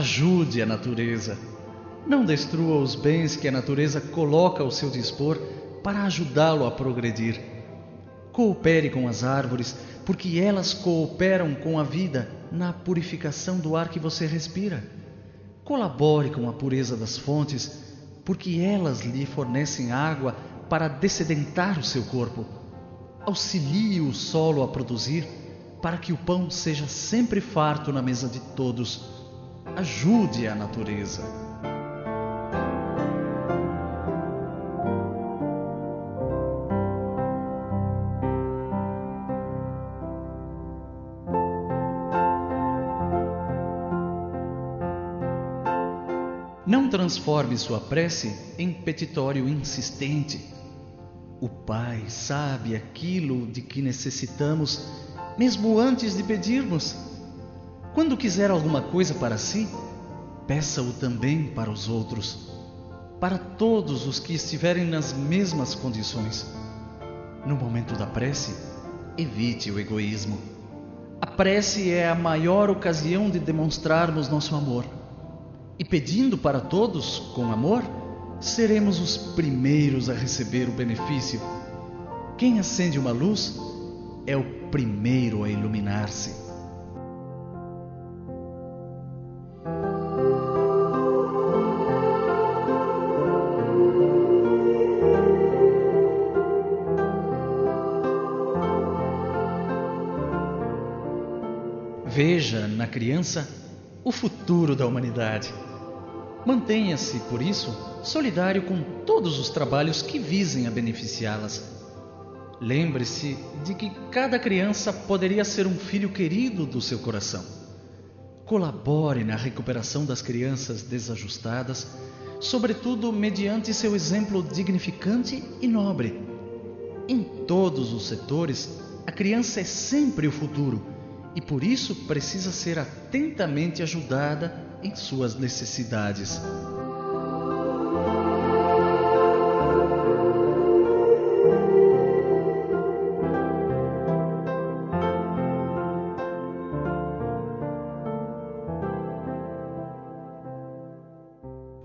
Ajude a natureza. Não destrua os bens que a natureza coloca ao seu dispor para ajudá-lo a progredir. Coopere com as árvores, porque elas cooperam com a vida na purificação do ar que você respira. Colabore com a pureza das fontes, porque elas lhe fornecem água para dessedentar o seu corpo. Auxilie o solo a produzir, para que o pão seja sempre farto na mesa de todos. Ajude a natureza. Não transforme sua prece em petitório insistente. O Pai sabe aquilo de que necessitamos, mesmo antes de pedirmos. Quando quiser alguma coisa para si, peça-o também para os outros, para todos os que estiverem nas mesmas condições. No momento da prece, evite o egoísmo. A prece é a maior ocasião de demonstrarmos nosso amor. E pedindo para todos com amor, seremos os primeiros a receber o benefício. Quem acende uma luz é o primeiro a iluminar-se. Veja na criança o futuro da humanidade. Mantenha-se, por isso, solidário com todos os trabalhos que visem a beneficiá-las. Lembre-se de que cada criança poderia ser um filho querido do seu coração. Colabore na recuperação das crianças desajustadas, sobretudo mediante seu exemplo dignificante e nobre. Em todos os setores, a criança é sempre o futuro e por isso precisa ser atentamente ajudada em suas necessidades.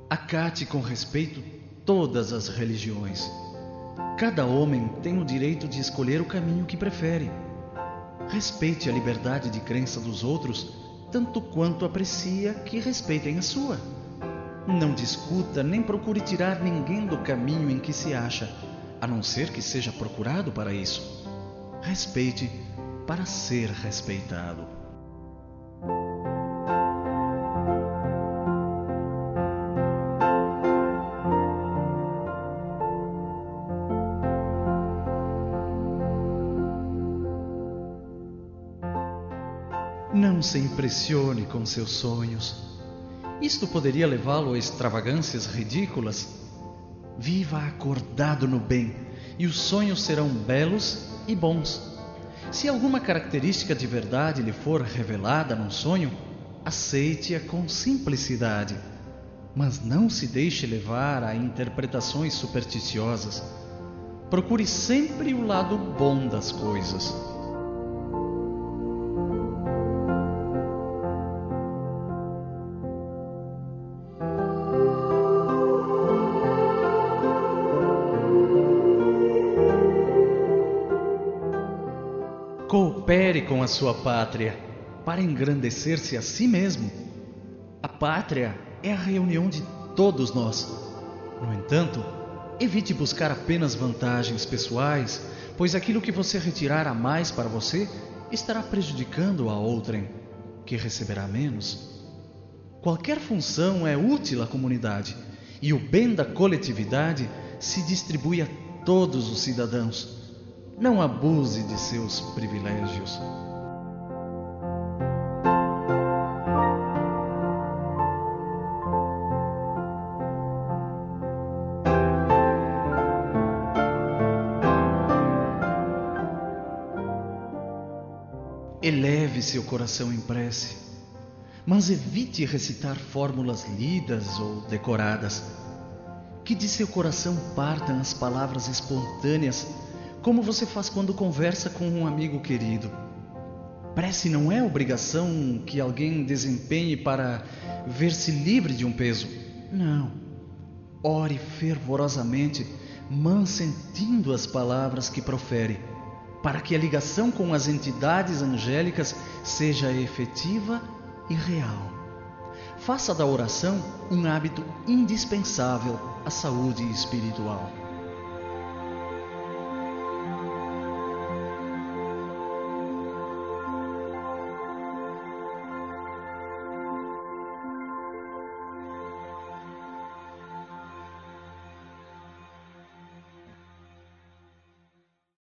Acate com respeito todas as religiões. Cada homem tem o direito de escolher o caminho que prefere. Respeite a liberdade de crença dos outros tanto quanto aprecia que respeitem a sua. Não discuta nem procure tirar ninguém do caminho em que se acha, a não ser que seja procurado para isso. Respeite para ser respeitado. Se impressione com seus sonhos. Isto poderia levá-lo a extravagâncias ridículas. Viva acordado no bem, e os sonhos serão belos e bons. Se alguma característica de verdade lhe for revelada num sonho, aceite-a com simplicidade, mas não se deixe levar a interpretações supersticiosas. Procure sempre o lado bom das coisas. Coopere com a sua pátria para engrandecer-se a si mesmo. A pátria é a reunião de todos nós. No entanto, evite buscar apenas vantagens pessoais, pois aquilo que você retirar a mais para você estará prejudicando a outrem, que receberá menos. Qualquer função é útil à comunidade e o bem da coletividade se distribui a todos os cidadãos. Não abuse de seus privilégios. Eleve seu coração em prece, mas evite recitar fórmulas lidas ou decoradas. Que de seu coração partam as palavras espontâneas como você faz quando conversa com um amigo querido. Prece não é obrigação que alguém desempenhe para ver-se livre de um peso. Não. Ore fervorosamente, mansentindo as palavras que profere, para que a ligação com as entidades angélicas seja efetiva e real. Faça da oração um hábito indispensável à saúde espiritual.